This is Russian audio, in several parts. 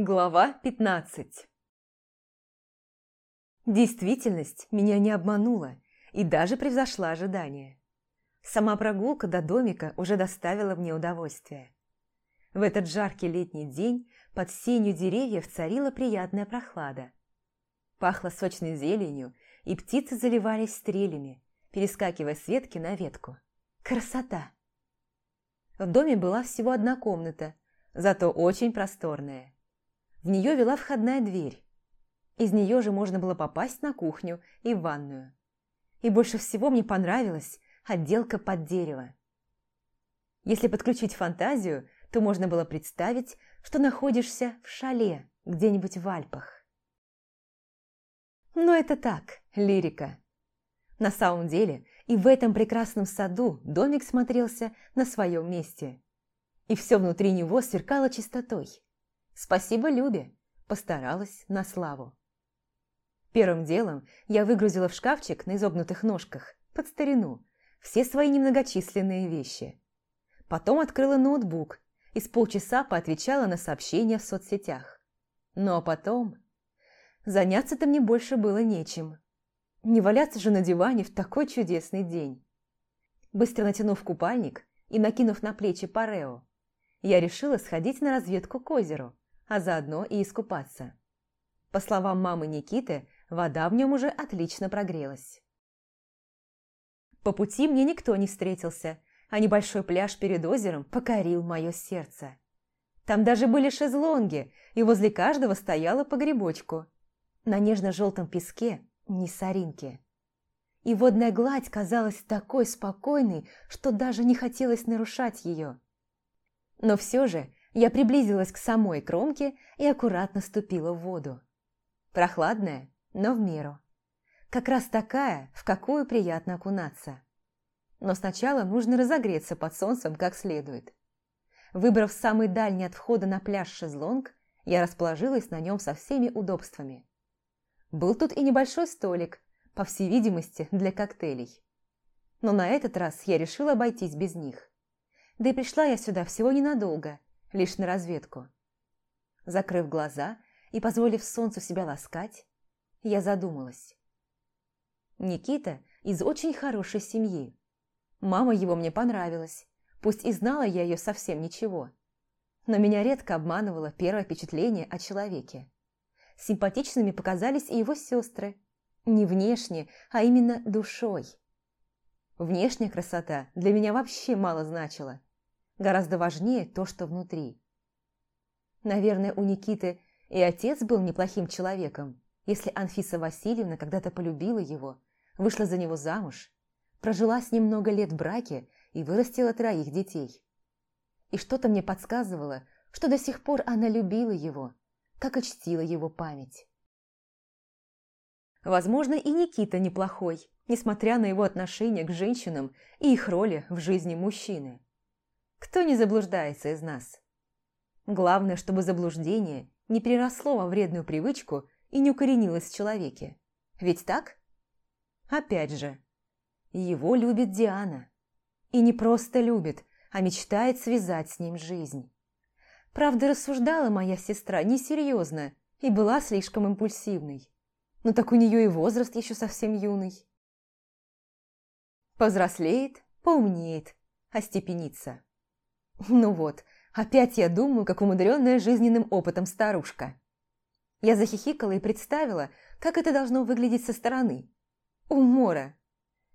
Глава 15 Действительность меня не обманула и даже превзошла ожидания. Сама прогулка до домика уже доставила мне удовольствие. В этот жаркий летний день под сенью деревьев царила приятная прохлада. Пахло сочной зеленью, и птицы заливались стрелями, перескакивая с ветки на ветку. Красота! В доме была всего одна комната, зато очень просторная. В нее вела входная дверь. Из нее же можно было попасть на кухню и в ванную. И больше всего мне понравилась отделка под дерево. Если подключить фантазию, то можно было представить, что находишься в шале где-нибудь в Альпах. Но это так, лирика. На самом деле, и в этом прекрасном саду домик смотрелся на своем месте. И все внутри него сверкало чистотой. Спасибо Любе, постаралась на славу. Первым делом я выгрузила в шкафчик на изогнутых ножках, под старину, все свои немногочисленные вещи. Потом открыла ноутбук и с полчаса поотвечала на сообщения в соцсетях. Ну а потом... Заняться-то мне больше было нечем. Не валяться же на диване в такой чудесный день. Быстро натянув купальник и накинув на плечи парео, я решила сходить на разведку к озеру, а заодно и искупаться. По словам мамы Никиты, вода в нем уже отлично прогрелась. По пути мне никто не встретился, а небольшой пляж перед озером покорил мое сердце. Там даже были шезлонги, и возле каждого стояла по грибочку. На нежно-желтом песке ни соринки. И водная гладь казалась такой спокойной, что даже не хотелось нарушать ее. Но все же я приблизилась к самой кромке и аккуратно ступила в воду. Прохладная, но в меру. Как раз такая, в какую приятно окунаться. Но сначала нужно разогреться под солнцем как следует. Выбрав самый дальний от входа на пляж шезлонг, я расположилась на нем со всеми удобствами. Был тут и небольшой столик, по всей видимости, для коктейлей. Но на этот раз я решила обойтись без них. Да и пришла я сюда всего ненадолго, лишь на разведку. Закрыв глаза и позволив солнцу себя ласкать, я задумалась. Никита из очень хорошей семьи. Мама его мне понравилась, пусть и знала я ее совсем ничего. Но меня редко обманывало первое впечатление о человеке. Симпатичными показались и его сестры. Не внешне, а именно душой. Внешняя красота для меня вообще мало значила. Гораздо важнее то, что внутри. Наверное, у Никиты и отец был неплохим человеком, если Анфиса Васильевна когда-то полюбила его, вышла за него замуж, прожила с ним много лет в браке и вырастила троих детей. И что-то мне подсказывало, что до сих пор она любила его, как и чтила его память. Возможно, и Никита неплохой, несмотря на его отношение к женщинам и их роли в жизни мужчины. Кто не заблуждается из нас? Главное, чтобы заблуждение не переросло во вредную привычку и не укоренилось в человеке. Ведь так? Опять же, его любит Диана. И не просто любит, а мечтает связать с ним жизнь. Правда, рассуждала моя сестра несерьезно и была слишком импульсивной. Но так у нее и возраст еще совсем юный. Повзрослеет, поумнеет, остепенится. Ну вот, опять я думаю, как умудренная жизненным опытом старушка. Я захихикала и представила, как это должно выглядеть со стороны. Умора!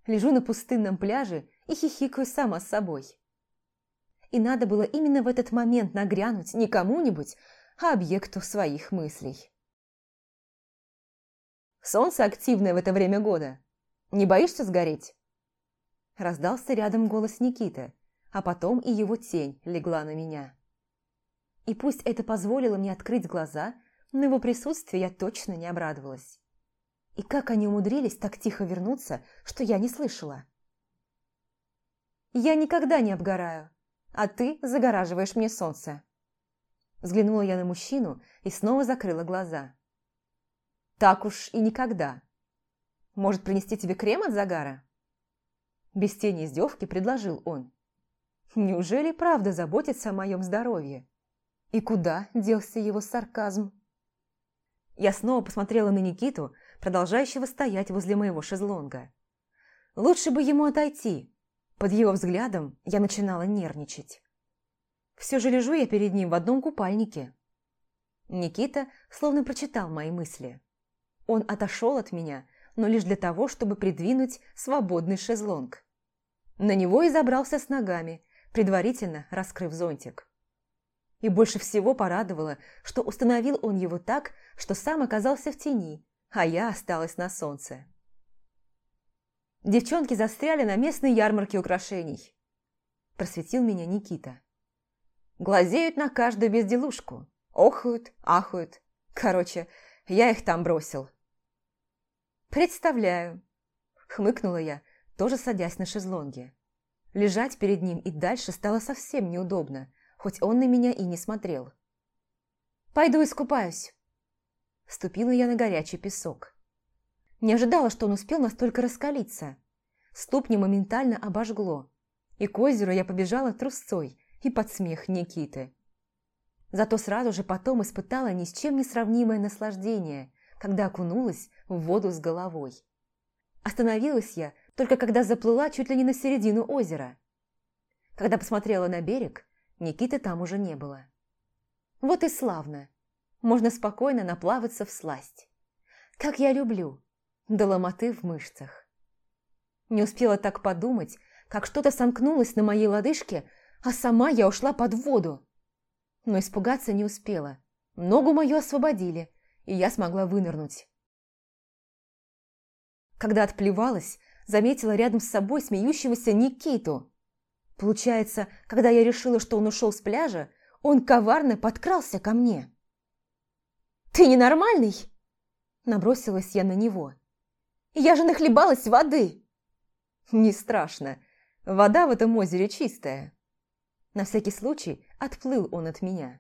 Лежу на пустынном пляже и хихикаю сама с собой. И надо было именно в этот момент нагрянуть не кому-нибудь, а объекту своих мыслей. «Солнце активное в это время года. Не боишься сгореть?» Раздался рядом голос Никиты, а потом и его тень легла на меня. И пусть это позволило мне открыть глаза, но его присутствие я точно не обрадовалась. И как они умудрились так тихо вернуться, что я не слышала? «Я никогда не обгораю, а ты загораживаешь мне солнце». Взглянула я на мужчину и снова закрыла глаза. «Так уж и никогда. Может, принести тебе крем от загара?» Без тени издевки предложил он. Неужели правда заботится о моем здоровье? И куда делся его сарказм? Я снова посмотрела на Никиту, продолжающего стоять возле моего шезлонга. Лучше бы ему отойти. Под его взглядом я начинала нервничать. Все же лежу я перед ним в одном купальнике. Никита словно прочитал мои мысли. Он отошел от меня, но лишь для того, чтобы придвинуть свободный шезлонг. На него и забрался с ногами, предварительно раскрыв зонтик. И больше всего порадовало, что установил он его так, что сам оказался в тени, а я осталась на солнце. Девчонки застряли на местной ярмарке украшений. Просветил меня Никита. Глазеют на каждую безделушку. Охают, ахают. Короче, я их там бросил. «Представляю», – хмыкнула я, тоже садясь на шезлонге. Лежать перед ним и дальше стало совсем неудобно, хоть он на меня и не смотрел. «Пойду искупаюсь». Ступила я на горячий песок. Не ожидала, что он успел настолько раскалиться. Ступни моментально обожгло, и к озеру я побежала трусцой и под смех Никиты. Зато сразу же потом испытала ни с чем не сравнимое наслаждение, когда окунулась в воду с головой. Остановилась я только когда заплыла чуть ли не на середину озера. Когда посмотрела на берег, Никиты там уже не было. Вот и славно. Можно спокойно наплаваться в сласть. Как я люблю. До ломоты в мышцах. Не успела так подумать, как что-то сомкнулось на моей лодыжке, а сама я ушла под воду. Но испугаться не успела. Ногу мою освободили, и я смогла вынырнуть. Когда отплевалась, заметила рядом с собой смеющегося Никиту. Получается, когда я решила, что он ушел с пляжа, он коварно подкрался ко мне. «Ты ненормальный?» Набросилась я на него. «Я же нахлебалась воды!» «Не страшно. Вода в этом озере чистая». На всякий случай отплыл он от меня.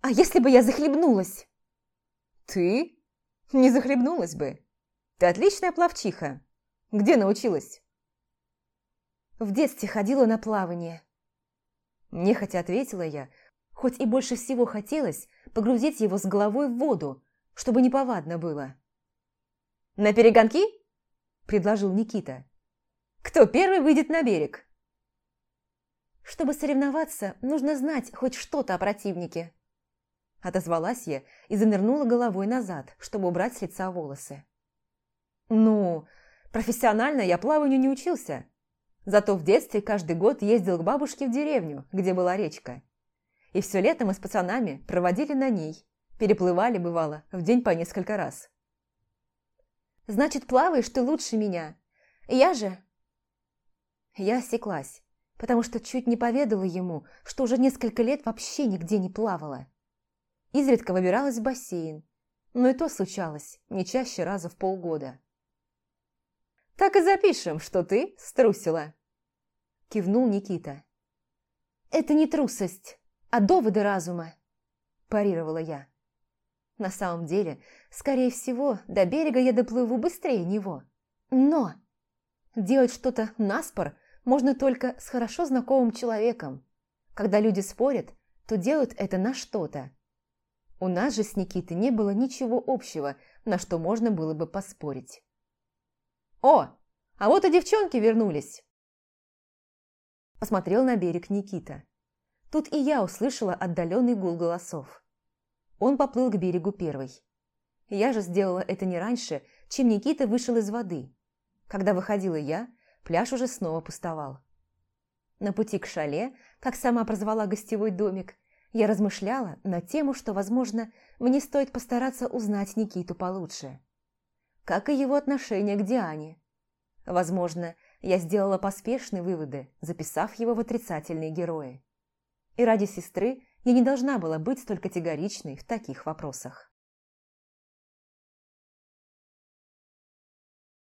«А если бы я захлебнулась?» «Ты? Не захлебнулась бы. Ты отличная пловчиха. Где научилась?» В детстве ходила на плавание. Нехотя ответила я, хоть и больше всего хотелось погрузить его с головой в воду, чтобы неповадно было. «На перегонки?» – предложил Никита. «Кто первый выйдет на берег?» «Чтобы соревноваться, нужно знать хоть что-то о противнике». Отозвалась я и занырнула головой назад, чтобы убрать с лица волосы. «Ну, профессионально я плаванию не учился, Зато в детстве каждый год ездил к бабушке в деревню, где была речка. И все лето мы с пацанами проводили на ней. Переплывали, бывало, в день по несколько раз. «Значит, плаваешь ты лучше меня. Я же...» Я осеклась, потому что чуть не поведала ему, что уже несколько лет вообще нигде не плавала. Изредка выбиралась в бассейн, но и то случалось не чаще раза в полгода. «Так и запишем, что ты струсила», – кивнул Никита. «Это не трусость, а доводы разума», – парировала я. «На самом деле, скорее всего, до берега я доплыву быстрее него. Но делать что-то наспор можно только с хорошо знакомым человеком. Когда люди спорят, то делают это на что-то. У нас же с Никитой не было ничего общего, на что можно было бы поспорить. «О, а вот и девчонки вернулись!» Посмотрел на берег Никита. Тут и я услышала отдаленный гул голосов. Он поплыл к берегу первый. Я же сделала это не раньше, чем Никита вышел из воды. Когда выходила я, пляж уже снова пустовал. На пути к шале, как сама прозвала гостевой домик, я размышляла на тему, что, возможно, мне стоит постараться узнать Никиту получше как и его отношение к Диане. Возможно, я сделала поспешные выводы, записав его в отрицательные герои. И ради сестры я не должна была быть столь категоричной в таких вопросах.